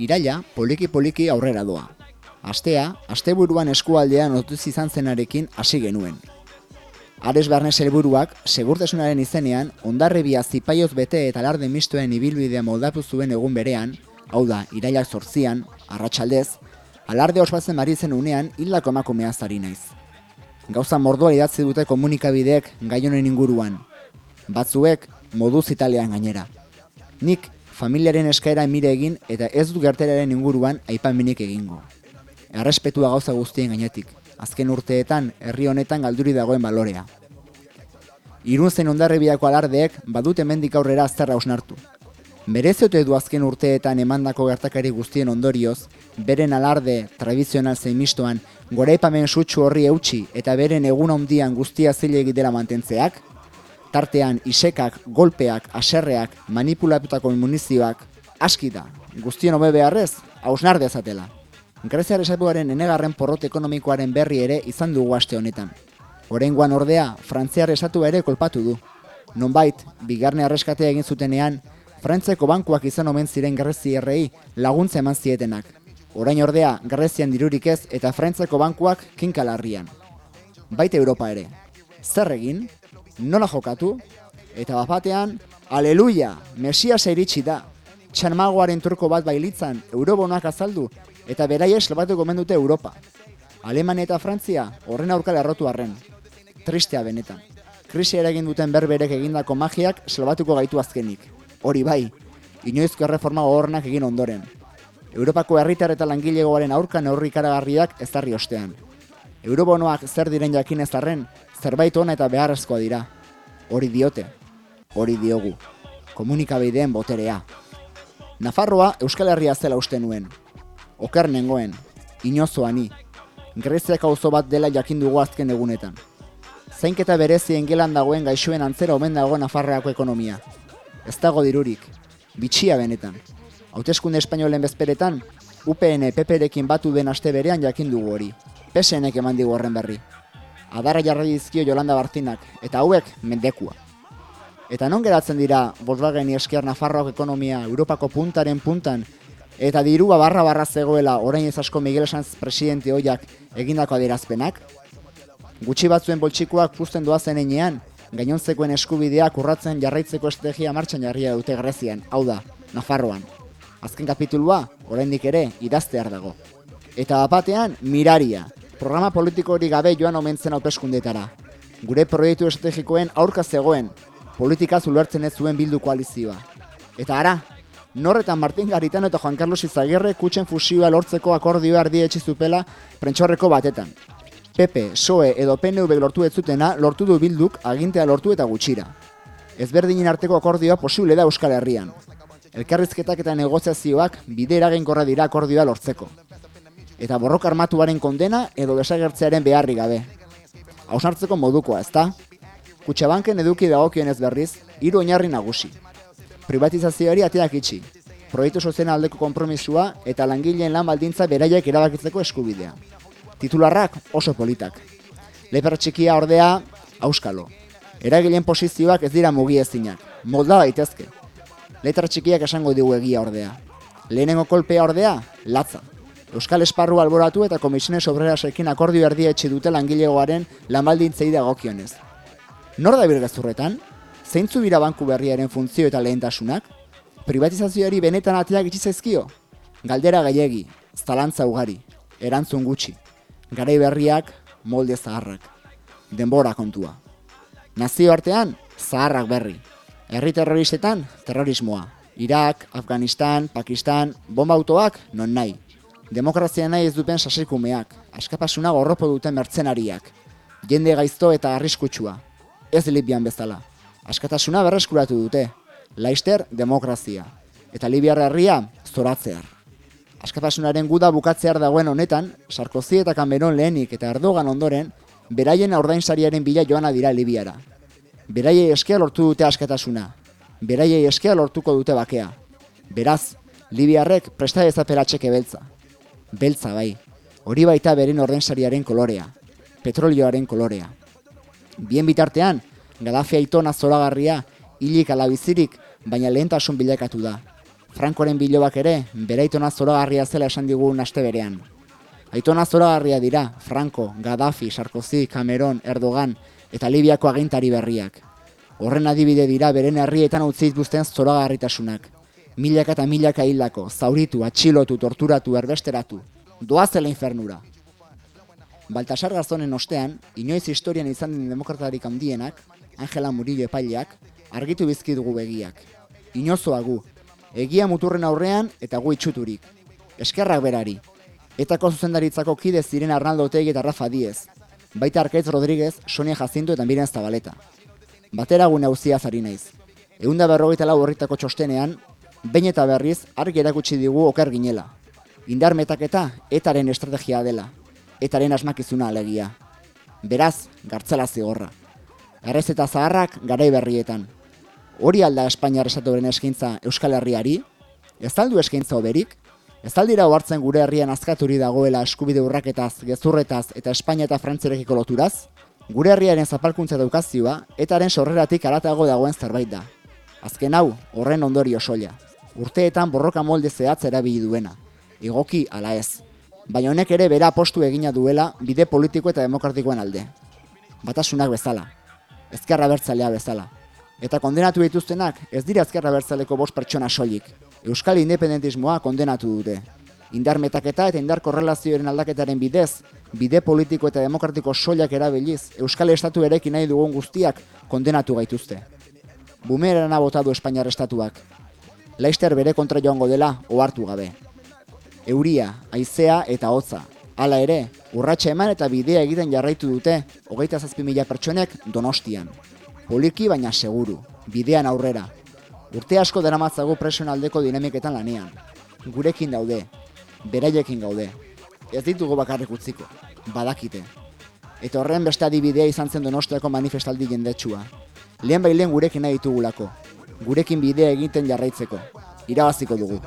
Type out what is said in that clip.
iraila poliki-poliki aurrera doa. Astea, asteburuan eskualdean otuz izan zenarekin hasi genuen. Ares Barnes helburuak segurtasunaren izenean ondarrebia zipaioz bete eta alarde mistoen ibilbidea moldatu zuen egun berean, hau da, irailak zortzian, arratsaldez, alarde ospatzen ari zen unean hildako emakumea zari naiz. Gauza mordoa idatzi dute komunikabideek gai honen inguruan. Batzuek moduz italian gainera. Nik familiaren eskaera emire egin eta ez du gerteraren inguruan aipaminik egingo. Errespetua gauza guztien gainetik, azken urteetan herri honetan galduri dagoen balorea. Irun zen ondarrebiako alardeek badute mendik aurrera azterra ausnartu. Bereziote du azken urteetan emandako gertakari guztien ondorioz, beren alarde tradizional zein mistoan goraipamen sutsu horri eutxi eta beren egun ondian guztia zilegi dela mantentzeak, tartean isekak, golpeak, aserreak, manipulatutako munizioak, aski da, guztien hobe beharrez, hausnar dezatela. Greziar esapuaren enegarren porrot ekonomikoaren berri ere izan dugu aste honetan. Horengoan ordea, Frantziar esatu ere kolpatu du. Nonbait, bigarne arreskatea egin zutenean, Frantzeko bankuak izan omen ziren Grezierrei laguntza eman zietenak. Orain ordea, Grezian dirurik ez eta Frantzeko bankuak kinkalarrian. Baita Europa ere. Zer egin? Nola jokatu? Eta bapatean, aleluia, Mesias iritsi da. Txanmagoaren turko bat bailitzan, eurobonoak azaldu, eta berai eslabatu gomendute Europa. Alemania eta Frantzia horren aurkal errotu arren. Tristea benetan. Krisi eragin duten berberek egindako magiak salbatuko gaitu azkenik. Hori bai, inoizko erreforma gogornak egin ondoren. Europako herritar eta langilegoaren aurka neurri karagarriak ezarri ostean. Eurobonoak zer diren jakin ezarren, zerbait ona eta beharrezkoa dira. Hori diote, hori diogu. Komunikabideen boterea. Nafarroa Euskal Herria zela uste nuen. Oker nengoen, inozoa ni. Greziak auzo bat dela jakin dugu azken egunetan. Zainketa berezien gelan dagoen gaixoen antzera omen dago Nafarroako ekonomia. Ez dago dirurik, bitxia benetan. Hauteskunde espainolen bezperetan, UPN PPrekin batu den aste berean jakin dugu hori. PSNek eman digu horren berri. Adarra jarri dizkio Jolanda Bartinak, eta hauek mendekua. Eta non geratzen dira Volkswagen esker Nafarroak ekonomia Europako puntaren puntan, eta dirua barra barra zegoela orain ez asko Miguel Sanz presidente hoiak egindako adierazpenak? Gutxi batzuen boltsikoak puzten doazen enean, gainontzekoen eskubideak urratzen jarraitzeko estrategia martxan jarria dute Grezian, hau da, Nafarroan. Azken kapitulua, oraindik ere, idaztear dago. Eta bapatean, miraria, programa politiko hori gabe joan omentzen hauteskundetara. Gure proiektu estrategikoen aurka zegoen, politika zulertzen ez zuen bildu koalizioa. Eta ara, Norretan Martin Garitano eta Juan Carlos Izagirre kutsen fusioa lortzeko akordioa erdi etxizupela prentxorreko batetan. PP, SOE edo PNV lortu ez zutena lortu du bilduk agintea lortu eta gutxira. Ezberdinen arteko akordioa posible da Euskal Herrian. Elkarrizketak eta negoziazioak bide eraginkorra dira akordioa lortzeko. Eta borroka armatuaren kondena edo desagertzearen beharri gabe. Hausnartzeko modukoa, ezta? Kutxabanken eduki dagokionez berriz, hiru oinarri nagusi. Privatizazioari ateak itxi, proiektu soziena aldeko konpromisua eta langileen lan baldintza beraiek erabakitzeko eskubidea. Titularrak oso politak. Leper txikia ordea, auskalo. Eragileen posizioak ez dira mugi ezinak, molda daitezke. Letra txikiak esango digu egia ordea. Lehenengo kolpea ordea, latza. Euskal Esparru alboratu eta komisiones obrerasekin akordio erdia etxe dute langilegoaren lanbaldintzei dagokionez. Nor da birgazurretan? Zeintzu bira banku berriaren funtzio eta lehentasunak? Privatizazioari benetan ateak itxizaizkio? Galdera gaiegi, zalantza ugari, erantzun gutxi. Garai berriak, molde zaharrak. Denbora kontua. Nazio artean, zaharrak berri. Herri terroristetan, terrorismoa. Irak, Afganistan, Pakistan, bomba autoak, non nahi. Demokrazia nahi ez dupen sasikumeak, askapasuna gorropo duten mertzenariak. Jende gaizto eta arriskutsua. Ez Libian bezala. Askatasuna berreskuratu dute. Laister, demokrazia. Eta Libiar herria, zoratzear. Askatasunaren guda bukatzear dagoen honetan, Sarkozy eta Cameron lehenik eta Erdogan ondoren, beraien aurdainsariaren bila joana dira Libiara. Beraiei eskea lortu dute askatasuna. Beraiei eskea lortuko dute bakea. Beraz, Libiarrek presta dezaperatxeke beltza. Beltza bai. Hori baita beren ordainsariaren kolorea. Petrolioaren kolorea. Bien bitartean, Gaddafi aitona zoragarria, hilik alabizirik, baina lehentasun bilakatu da. Frankoren bilobak ere, bere aitona zoragarria zela esan digun aste berean. Aitona zoragarria dira, Franco, Gaddafi, Sarkozy, Cameron, Erdogan eta Libiako agintari berriak. Horren adibide dira beren herrietan utzi dituzten zoragarritasunak. Milaka eta milaka hildako, zauritu, atxilotu, torturatu, erbesteratu. Doazela infernura. Baltasar Garzonen ostean, inoiz historian izan den demokratarik handienak, Angela Murillo epaileak, argitu bizki dugu begiak. Inozoa gu, egia muturren aurrean eta gu itxuturik. Eskerrak berari. Etako zuzendaritzako kide ziren Arnaldo Otegi eta Rafa Diez. Baita Arkaitz Rodríguez, Sonia Jacinto eta Miren Zabaleta. Batera gu nauzia zari naiz. Eunda berrogeita lau horritako txostenean, bain eta berriz argi erakutsi digu oker ginela. Indar metaketa etaren estrategia dela. Etaren asmakizuna alegia. Beraz, gartzela zigorra. Errez eta zaharrak garai berrietan. Hori alda Espainiar esatuaren eskaintza Euskal Herriari? Ez aldu eskaintza oberik? Ez aldira ohartzen gure herrian azkaturi dagoela eskubide urraketaz, gezurretaz eta Espainia eta Frantziarekiko loturaz? Gure herriaren zapalkuntza daukazioa, etaren sorreratik aratago dagoen zerbait da. Azken hau, horren ondorio soila. Urteetan borroka molde zehatz erabili duena. Egoki ala ez. Baina honek ere bera postu egina duela bide politiko eta demokratikoen alde. Batasunak bezala. Ezkerra bertzalea bezala. Eta kondenatu dituztenak ez dira ezkerra bertzaleko bost pertsona soilik. Euskal independentismoa kondenatu dute. Indar metaketa eta indar korrelazioaren aldaketaren bidez, bide politiko eta demokratiko soilak erabiliz, Euskal Estatu erekin nahi dugun guztiak kondenatu gaituzte. Bumerana bota du Espainiar Estatuak. Leister bere kontra joango dela ohartu gabe. Euria, haizea eta hotza. Hala ere, urratxe eman eta bidea egiten jarraitu dute, hogeita zazpi mila pertsonek donostian. Poliki baina seguru, bidean aurrera. Urte asko deramatzago presioen aldeko dinamiketan lanean. Gurekin daude, beraiekin gaude. Ez ditugu bakarrik utziko, badakite. Eta horren beste adibidea izan zen donostiako manifestaldi jendetsua. Lehen bai lehen gurekin nahi ditugulako. Gurekin bidea egiten jarraitzeko. Irabaziko dugu.